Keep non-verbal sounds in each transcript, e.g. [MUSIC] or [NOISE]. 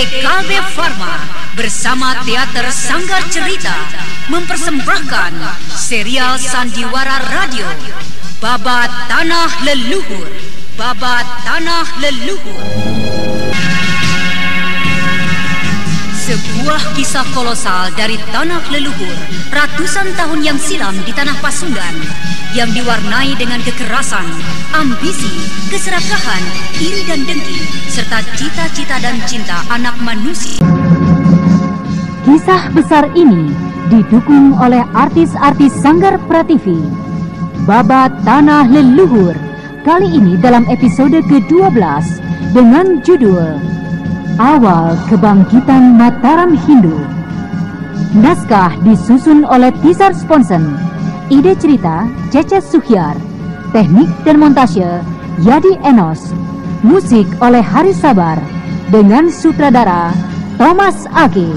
PKB Pharma bersama Teater Sanggar Cerita mempersembahkan serial Sandiwara Radio Babat Tanah Leluhur. Babat Tanah Leluhur. Sebuah kisah kolosal dari tanah leluhur ratusan tahun yang silam di tanah Pasundan yang diwarnai dengan kekerasan, ambisi, keserakahan, iri dan dengki, serta cita-cita dan cinta anak manusia. Kisah besar ini didukung oleh artis-artis Sanggar Prativi. Babat Tanah Leluhur kali ini dalam episode ke-12 dengan judul Awal Kebangkitan Mataram Hindu Naskah disusun oleh Tisar Sponsen Ide cerita Cece Suhyar Teknik dan montase Yadi Enos Musik oleh Hari Sabar Dengan sutradara Thomas Age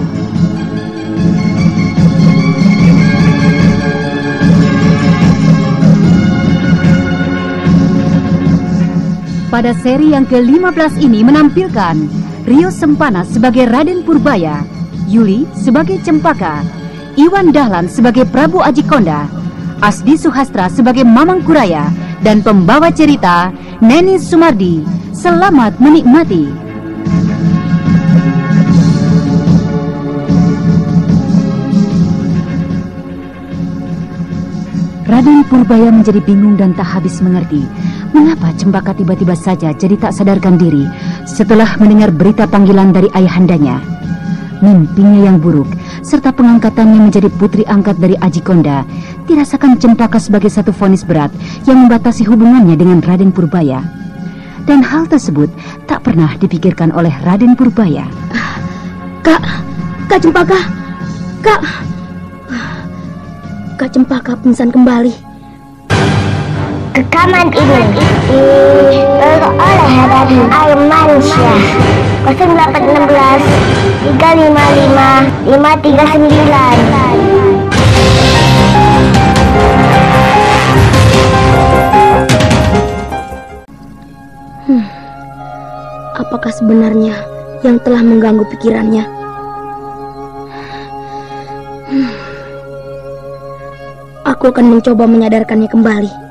Pada seri yang ke-15 ini menampilkan Rio Sempana sebagai Raden Purbaya, Yuli sebagai Cempaka, Iwan Dahlan sebagai Prabu Ajikonda, Asdi Suhastra sebagai Mamang Kuraya, dan pembawa cerita Neni Sumardi. Selamat menikmati. Raden Purbaya menjadi bingung dan tak habis mengerti Mengapa Cempaka tiba-tiba saja jadi tak sadarkan diri setelah mendengar berita panggilan dari ayahandanya? Mimpinya yang buruk serta pengangkatannya menjadi putri angkat dari Aji Konda dirasakan Cempaka sebagai satu vonis berat yang membatasi hubungannya dengan Raden Purbaya. Dan hal tersebut tak pernah dipikirkan oleh Raden Purbaya. Kak, Kak Cempaka, Kak, Kak Cempaka pingsan kembali. Rekaman ini diperoleh dari Armansyah 0816 355 539 Hmm, apakah sebenarnya yang telah mengganggu pikirannya? Hmm, aku akan mencoba menyadarkannya kembali.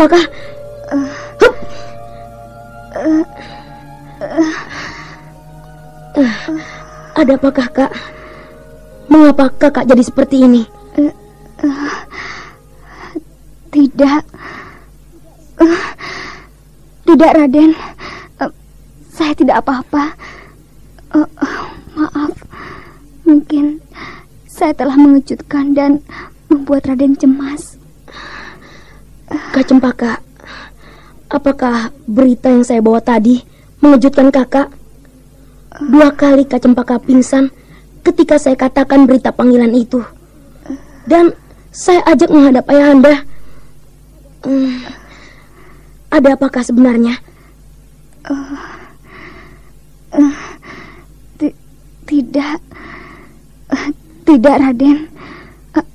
Hup. Ada apakah kak? Mengapa kakak jadi seperti ini? Tidak. Tidak, Raden. Saya tidak apa-apa. Maaf. Mungkin saya telah mengejutkan dan membuat Raden cemas. Kak Cempaka, apakah berita yang saya bawa tadi mengejutkan kakak? Dua kali Kak Cempaka pingsan ketika saya katakan berita panggilan itu. Dan saya ajak menghadap ayahanda. Hmm, ada apakah sebenarnya? Uh, uh, tidak. Tidak, Raden.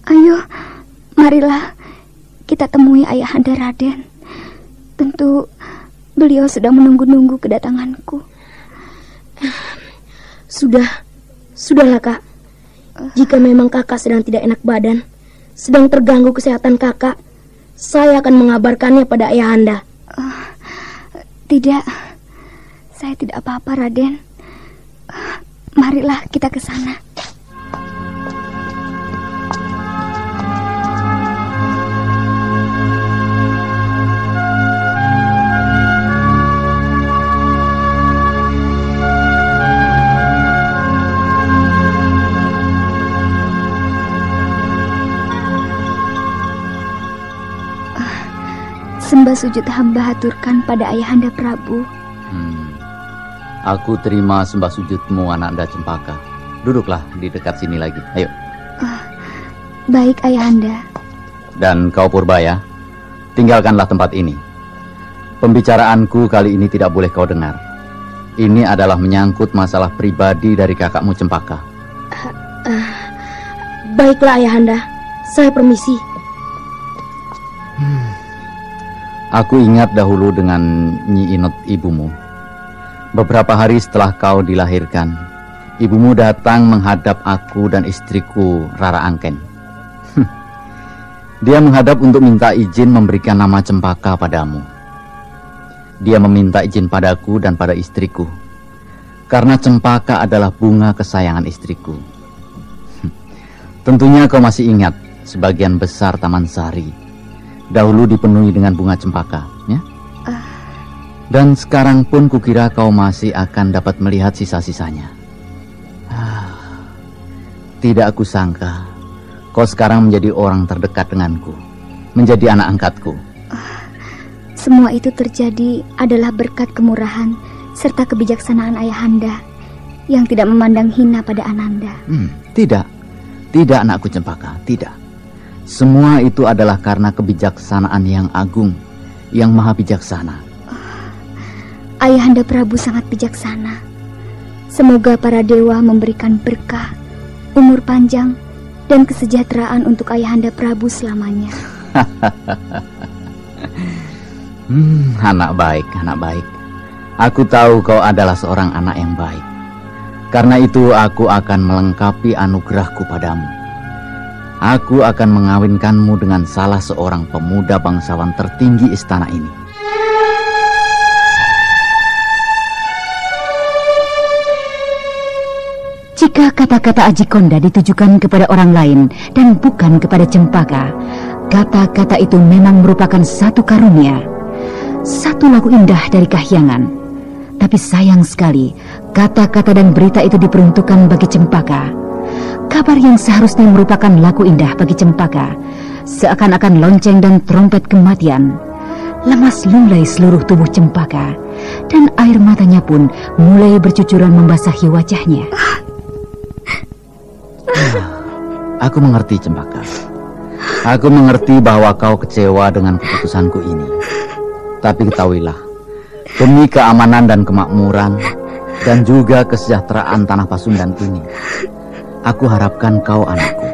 Ayo, marilah kita temui ayahanda Raden. Tentu beliau sudah menunggu-nunggu kedatanganku. Sudah, sudahlah kak. Jika memang kakak sedang tidak enak badan, sedang terganggu kesehatan kakak, saya akan mengabarkannya pada ayahanda. Uh, tidak, saya tidak apa-apa Raden. Uh, marilah kita ke sana. Sembah sujud hamba haturkan pada ayahanda Prabu. Hmm. Aku terima sembah sujudmu ananda Cempaka. Duduklah di dekat sini lagi. Ayo. Uh, baik ayahanda. Dan kau Purbaya, tinggalkanlah tempat ini. Pembicaraanku kali ini tidak boleh kau dengar. Ini adalah menyangkut masalah pribadi dari kakakmu Cempaka. Uh, uh, baiklah ayahanda, saya permisi. Aku ingat dahulu dengan Nyi Inot ibumu. Beberapa hari setelah kau dilahirkan, ibumu datang menghadap aku dan istriku Rara Angken. Dia menghadap untuk minta izin memberikan nama Cempaka padamu. Dia meminta izin padaku dan pada istriku. Karena Cempaka adalah bunga kesayangan istriku. Tentunya kau masih ingat sebagian besar Taman Sari dahulu dipenuhi dengan bunga cempaka, ya? Dan sekarang pun kukira kau masih akan dapat melihat sisa-sisanya. Ah, tidak aku sangka kau sekarang menjadi orang terdekat denganku, menjadi anak angkatku. Semua itu terjadi adalah berkat kemurahan serta kebijaksanaan ayahanda yang tidak memandang hina pada Ananda. Hmm, tidak, tidak anakku cempaka, tidak. Semua itu adalah karena kebijaksanaan yang agung, yang maha bijaksana. Ayahanda Prabu sangat bijaksana. Semoga para dewa memberikan berkah, umur panjang, dan kesejahteraan untuk Ayahanda Prabu selamanya. [LAUGHS] hmm, anak baik, anak baik. Aku tahu kau adalah seorang anak yang baik. Karena itu aku akan melengkapi anugerahku padamu. Aku akan mengawinkanmu dengan salah seorang pemuda bangsawan tertinggi istana ini. Jika kata-kata Aji Konda ditujukan kepada orang lain dan bukan kepada Cempaka, kata-kata itu memang merupakan satu karunia, satu lagu indah dari kahyangan. Tapi sayang sekali, kata-kata dan berita itu diperuntukkan bagi Cempaka Kabar yang seharusnya merupakan lagu indah bagi Cempaka, seakan-akan lonceng dan trompet kematian. Lemas lunglai seluruh tubuh Cempaka, dan air matanya pun mulai bercucuran membasahi wajahnya. Aku mengerti, Cempaka. Aku mengerti bahwa kau kecewa dengan keputusanku ini. Tapi ketahuilah, demi keamanan dan kemakmuran, dan juga kesejahteraan tanah Pasundan ini, Aku harapkan kau anakku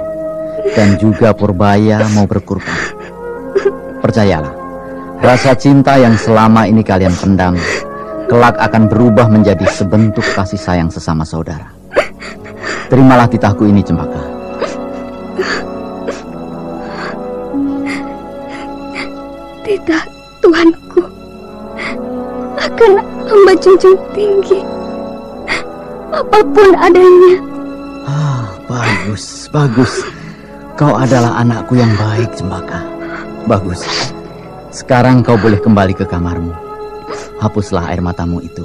dan juga Purbaya mau berkorban. Percayalah, rasa cinta yang selama ini kalian pendam kelak akan berubah menjadi sebentuk kasih sayang sesama saudara. Terimalah titahku ini, Cempaka. Titah Tuanku akan hamba junjung tinggi apa pun adanya. Bagus, bagus. Kau adalah anakku yang baik, Cempaka. Bagus. Sekarang kau boleh kembali ke kamarmu. Hapuslah air matamu itu.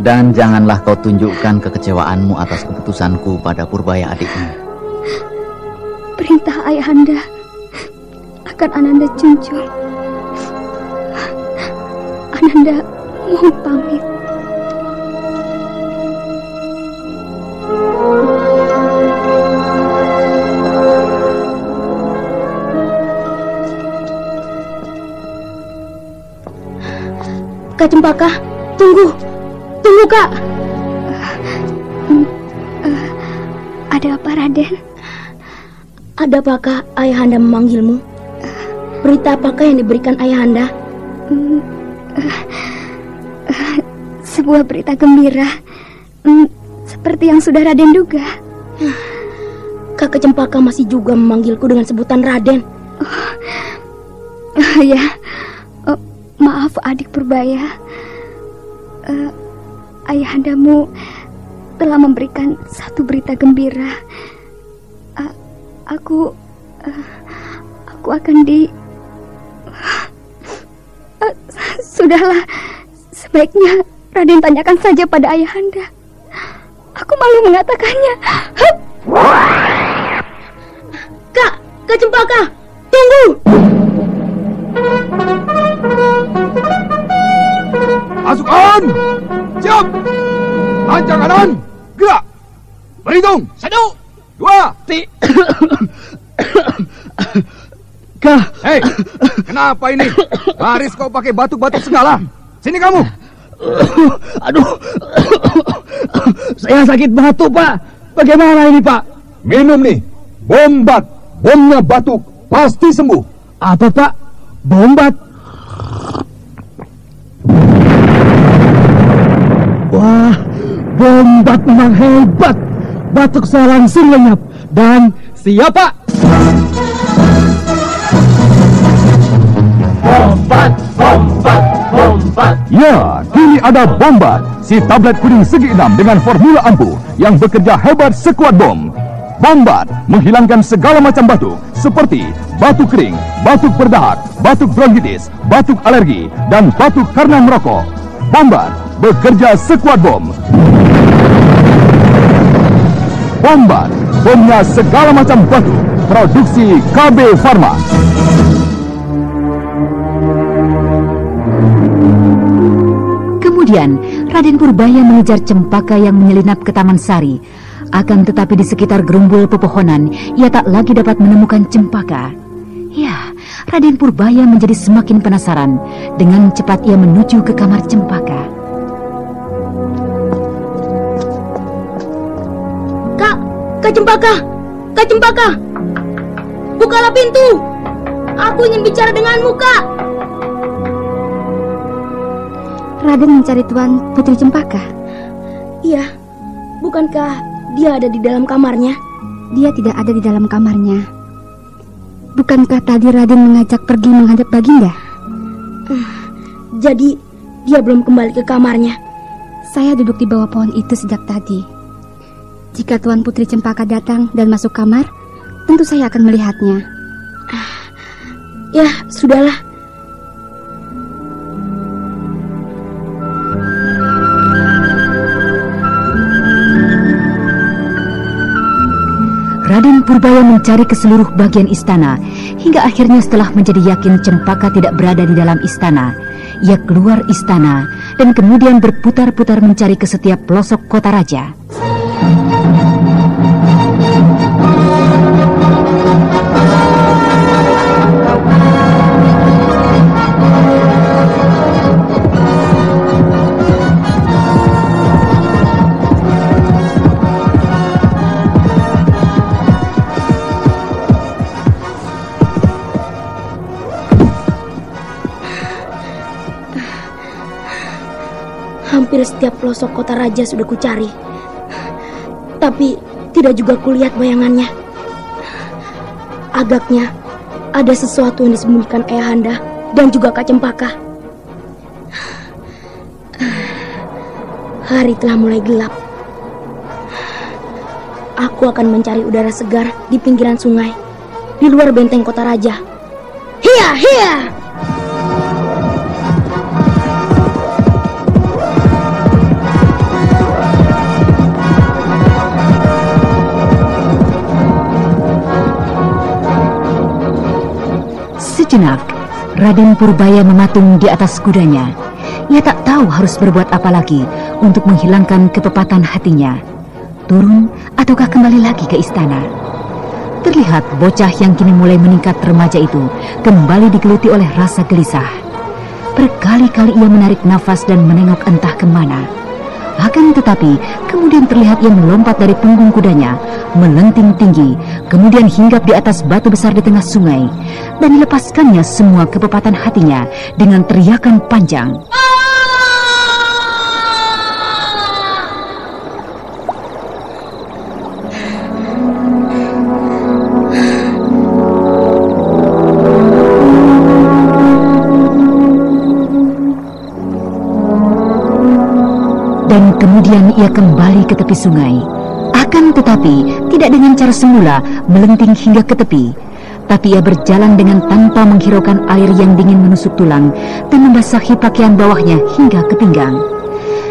Dan janganlah kau tunjukkan kekecewaanmu atas keputusanku pada Purbaya adikmu. Perintah ayahanda akan Ananda junjung. Ananda mohon pamit. Kak Cempaka, tunggu. Tunggu, Kak. Uh, uh, ada apa, Raden? Ada apakah ayahanda memanggilmu? Berita apakah yang diberikan ayahanda? Uh, sebuah berita gembira. Um, seperti yang sudah Raden duga. Kakak Cempaka masih juga memanggilku dengan sebutan Raden. Oh, uh, ya, Maaf adik Purbaya. Uh, ayahandamu telah memberikan satu berita gembira. Uh, aku uh, aku akan di uh, Sudahlah, sebaiknya Raden tanyakan saja pada ayahanda. Aku malu mengatakannya. Kak, Kak Cempaka, tunggu! Kang Anon, gerak. Berhitung. Satu, dua, tiga. Kak. Hei, kenapa ini? Baris kau pakai batuk-batuk segala. Sini kamu. Aduh, saya sakit batuk, Pak. Bagaimana ini, Pak? Minum nih, bombat. Bomnya batuk, pasti sembuh. Apa, Pak? Bombat? Wah, bombat memang hebat. Batuk saya langsung lenyap. Dan siapa? Bombat, bombat, bombat. Ya, kini ada Bombat, si tablet kuning segi enam dengan formula ampuh yang bekerja hebat sekuat bom. Bombat menghilangkan segala macam batuk seperti batuk kering, batuk berdahak, batuk bronkitis, batuk alergi, dan batuk karena merokok. Bombat bekerja sekuat bom. Bombat, bomnya segala macam batuk. Produksi KB Pharma. Kemudian, Raden Purbaya mengejar cempaka yang menyelinap ke Taman Sari. Akan tetapi di sekitar gerumbul pepohonan, ia tak lagi dapat menemukan cempaka. Ya, Raden Purbaya menjadi semakin penasaran. Dengan cepat ia menuju ke kamar cempaka. Kak, Cempaka, Kak Cempaka, bukalah pintu. Aku ingin bicara denganmu, Kak. Raden mencari Tuan Putri Cempaka. Iya, bukankah dia ada di dalam kamarnya? Dia tidak ada di dalam kamarnya. Bukankah tadi Raden mengajak pergi menghadap Baginda? Jadi dia belum kembali ke kamarnya. Saya duduk di bawah pohon itu sejak tadi. Jika Tuan Putri Cempaka datang dan masuk kamar, tentu saya akan melihatnya. Ya, sudahlah. Raden Purbaya mencari ke seluruh bagian istana hingga akhirnya setelah menjadi yakin Cempaka tidak berada di dalam istana, ia keluar istana dan kemudian berputar-putar mencari ke setiap pelosok kota raja. Hampir setiap pelosok kota raja sudah kucari. Tapi tidak juga kulihat bayangannya. Agaknya ada sesuatu yang disembunyikan Ayahanda dan juga Kak Cempaka. Hari telah mulai gelap. Aku akan mencari udara segar di pinggiran sungai, di luar benteng kota raja. Hiya, hiya! Sejenak, Raden Purbaya mematung di atas kudanya. Ia tak tahu harus berbuat apa lagi untuk menghilangkan kepepatan hatinya. Turun ataukah kembali lagi ke istana? Terlihat bocah yang kini mulai meningkat remaja itu kembali digeluti oleh rasa gelisah. Berkali-kali ia menarik nafas dan menengok entah ke mana. Akan tetapi, kemudian terlihat ia melompat dari punggung kudanya, melenting tinggi, kemudian hinggap di atas batu besar di tengah sungai, dan dilepaskannya semua kepepatan hatinya dengan teriakan panjang. Dan kemudian ia kembali ke tepi sungai. Akan tetapi, tidak dengan cara semula melenting hingga ke tepi. Tapi ia berjalan dengan tanpa menghiraukan air yang dingin menusuk tulang dan membasahi pakaian bawahnya hingga ke pinggang.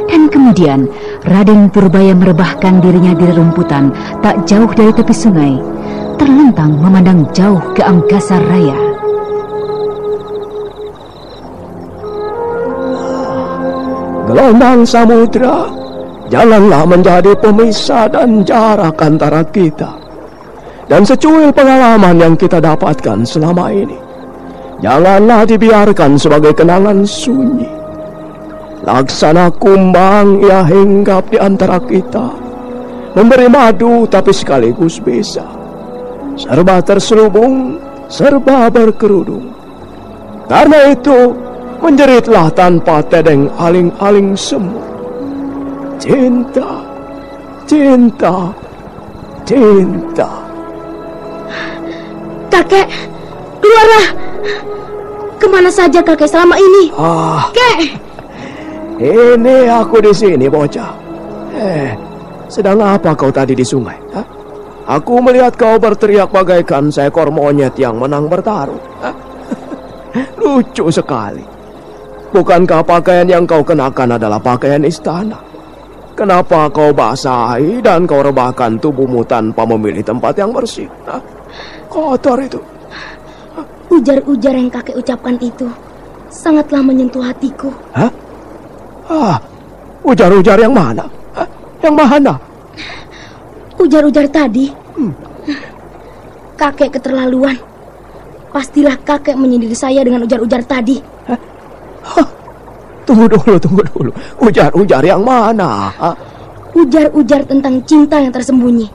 Dan kemudian, Raden Purbaya merebahkan dirinya di rumputan tak jauh dari tepi sungai, terlentang memandang jauh ke angkasa raya. Gelombang samudra, janganlah menjadi pemisah dan jarak antara kita. Dan secuil pengalaman yang kita dapatkan selama ini, janganlah dibiarkan sebagai kenangan sunyi. Laksana kumbang ia hinggap di antara kita, memberi madu tapi sekaligus bisa. Serba terselubung, serba berkerudung. Karena itu, menjeritlah tanpa tedeng aling-aling semu. Cinta, cinta, cinta. Kakek, keluarlah. Ke mana saja kakek selama ini? Ah, Kek, ini aku di sini, bocah. Eh, sedang apa kau tadi di sungai? Hah? Aku melihat kau berteriak bagaikan seekor monyet yang menang bertarung. Hah? [LAUGHS] Lucu sekali. Bukankah pakaian yang kau kenakan adalah pakaian istana? Kenapa kau basahi dan kau rebahkan tubuhmu tanpa memilih tempat yang bersih? Hah? Kotor itu. ujar-ujar yang kakek ucapkan itu sangatlah menyentuh hatiku. Hah? Ah, ujar-ujar yang mana? Hah? Yang mana? Ujar-ujar tadi. Kakek keterlaluan. Pastilah kakek menyindir saya dengan ujar-ujar tadi. Tunggu dulu, tunggu dulu. Ujar-ujar yang mana? Ujar-ujar tentang cinta yang tersembunyi.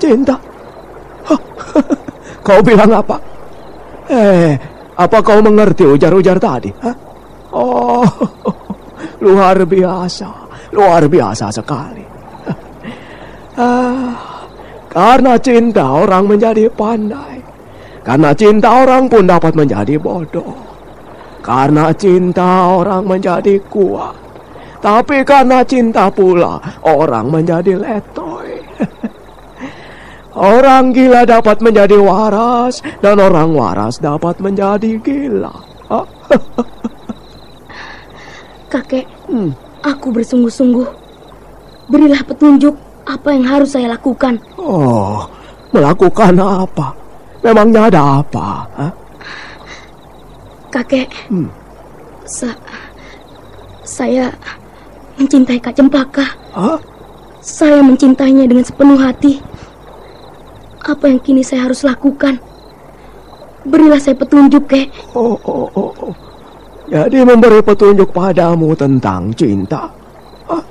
Cinta? Hah? [LAUGHS] Kau bilang apa? Eh, apa kau mengerti ujar-ujar tadi? Hah? Oh, [LAUGHS] luar biasa, luar biasa sekali. [LAUGHS] Ah, karena cinta orang menjadi pandai. Karena cinta orang pun dapat menjadi bodoh. Karena cinta orang menjadi kuat. Tapi karena cinta pula orang menjadi letoy. [LAUGHS] Orang gila dapat menjadi waras dan orang waras dapat menjadi gila. [LAUGHS] Kakek, aku bersungguh-sungguh. Berilah petunjuk apa yang harus saya lakukan. Oh, melakukan apa? Memangnya ada apa? Hah? Kakek, Hmm. sa- saya mencintai Kak Cempaka. Hah? Saya mencintainya dengan sepenuh hati. Apa yang kini saya harus lakukan? Berilah saya petunjuk, kek. Oh, oh, oh, oh. Jadi memberi petunjuk padamu tentang cinta. Hah?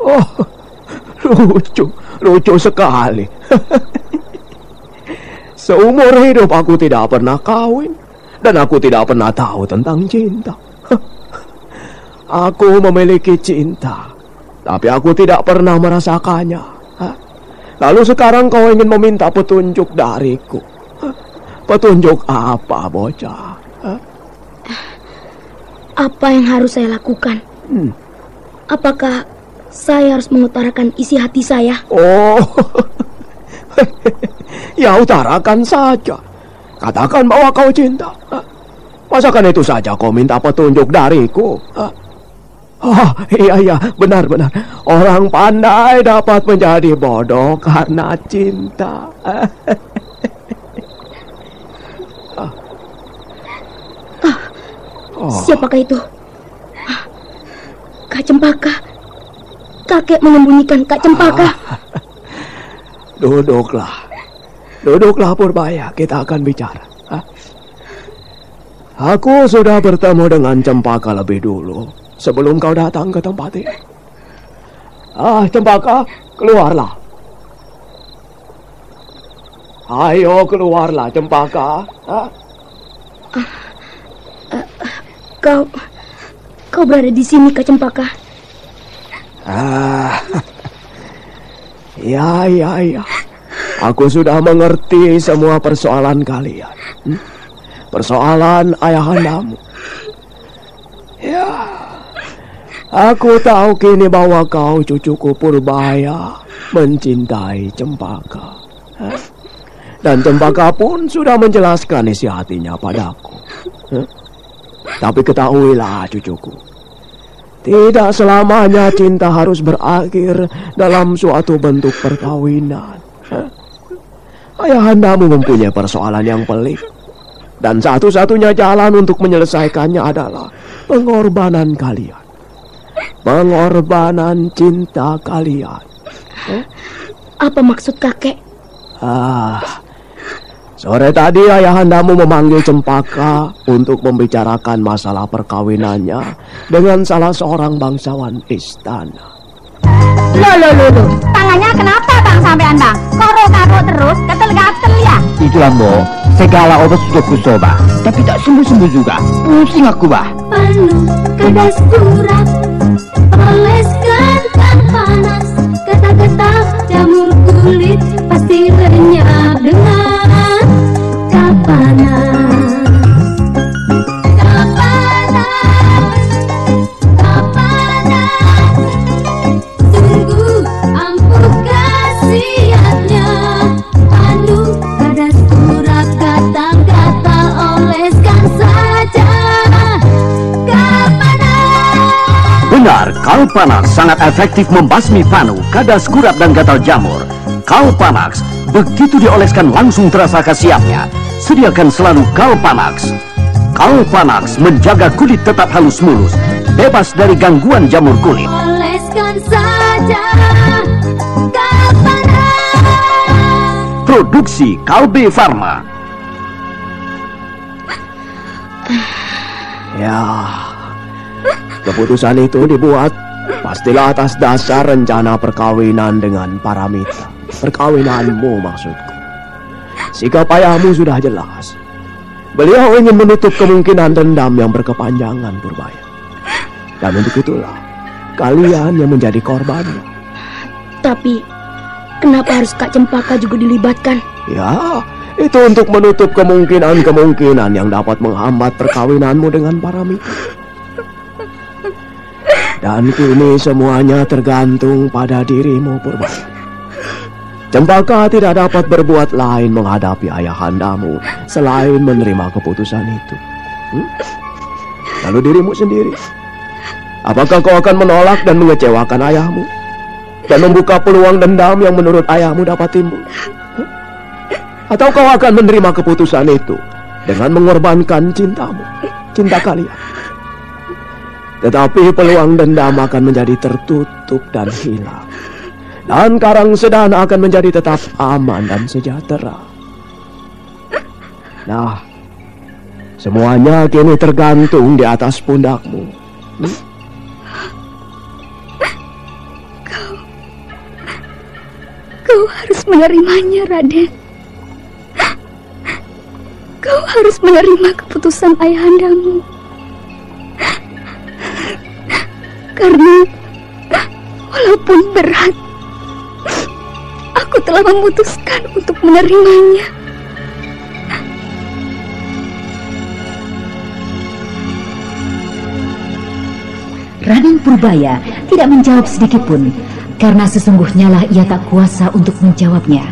Oh, [LAUGHS] lucu, lucu sekali. [LAUGHS] Seumur hidup aku tidak pernah kawin dan aku tidak pernah tahu tentang cinta. [LAUGHS] Aku memiliki cinta, tapi aku tidak pernah merasakannya. Lalu sekarang kau ingin meminta petunjuk dariku. Petunjuk apa, bocah? Apa yang harus saya lakukan? Hmm. Apakah saya harus mengutarakan isi hati saya? Oh, [LAUGHS] ya utarakan saja. Katakan bahwa kau cinta. Hah? Masakan itu saja kau minta petunjuk dariku? Hah? Oh, iya, iya, benar-benar. Orang pandai dapat menjadi bodoh karena cinta. Oh. Siapakah itu? Kak Cempaka. Kakek menyembunyikan Kak Cempaka. Duduklah. Duduklah Purbaya, kita akan bicara. Hah? Aku sudah bertemu dengan Cempaka lebih dulu sebelum kau datang ke tempat ini. Ah, Cempaka, keluarlah. Ayo keluarlah Cempaka. Hah? Kau, kau berada di sini Kak Cempaka. Ah, [LAUGHS] ya, ya, ya. Aku sudah mengerti semua persoalan kalian. Hmm? Persoalan ayahandamu. Ya, aku tahu kini bahwa kau cucuku Purbaya mencintai Cempaka. Dan Cempaka pun sudah menjelaskan isi hatinya padaku. Tapi ketahuilah cucuku, tidak selamanya cinta harus berakhir dalam suatu bentuk perkawinan. Hah? Ayahandamu mempunyai persoalan yang pelik. Dan satu-satunya jalan untuk menyelesaikannya adalah pengorbanan kalian. Pengorbanan cinta kalian. Apa maksud kakek? Ah, sore tadi ayahandamu memanggil Cempaka untuk membicarakan masalah perkawinannya dengan salah seorang bangsawan istana. Loh, loh, loh, loh. Tangannya kenapa bang sampean bang? Koro-karo terus, gatel-gatel ya? Itulah mbok, segala obat sudah kucoba, tapi tak sembuh-sembuh juga. Pusing aku bah. Penuh kertas surat, oleskan Benar, Kalpanax sangat efektif membasmi panu, kadas kurap dan gatal jamur. Kalpanax, begitu dioleskan langsung terasa khasiatnya. Sediakan selalu Kalpanax. Kalpanax menjaga kulit tetap halus mulus, bebas dari gangguan jamur kulit. Oleskan saja Produksi Kalbe Farma. Ya, keputusan itu dibuat pastilah atas dasar rencana perkawinan dengan Paramita. Perkawinanmu maksudku. Sikap ayahmu sudah jelas. Beliau ingin menutup kemungkinan dendam yang berkepanjangan Purbaya. Dan untuk itulah kalian yang menjadi korbannya. Tapi kenapa harus Kak Cempaka juga dilibatkan? Ya, itu untuk menutup kemungkinan-kemungkinan yang dapat menghambat perkawinanmu dengan Paramita. Dan kini semuanya tergantung pada dirimu Purbaya. Cempaka tidak dapat berbuat lain menghadapi ayahandamu selain menerima keputusan itu. Hmm? Lalu dirimu sendiri, apakah kau akan menolak dan mengecewakan ayahmu dan membuka peluang dendam yang menurut ayahmu dapat timbul? Hmm? Atau kau akan menerima keputusan itu dengan mengorbankan cintamu, cinta kalian? Tetapi peluang dendam akan menjadi tertutup dan hilang. Dan Karang Sedana akan menjadi tetap aman dan sejahtera. Nah, semuanya kini tergantung di atas pundakmu. Hmm? Kau, kau harus menerimanya, Raden. Kau harus menerima keputusan ayahandamu. Karena walaupun berat, aku telah memutuskan untuk menerimanya. Raden Purbaya tidak menjawab sedikit pun, karena sesungguhnya lah ia tak kuasa untuk menjawabnya.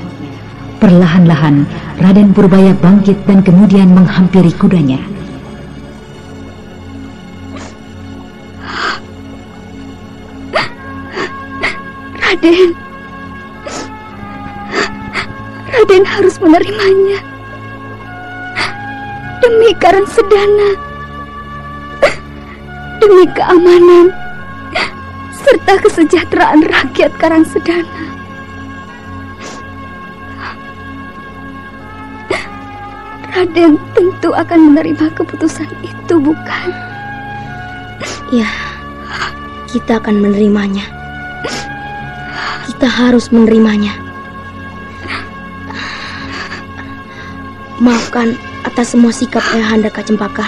Perlahan-lahan, Raden Purbaya bangkit dan kemudian menghampiri kudanya. Raden, Raden harus menerimanya demi Karang Sedana, demi keamanan serta kesejahteraan rakyat Karang Sedana. Raden tentu akan menerima keputusan itu, bukan? Ya, kita akan menerimanya. Kita harus menerimanya. Maafkan atas semua sikap Ayahanda Kak Cempaka.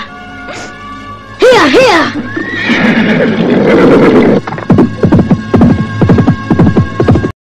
Hiya, hiya!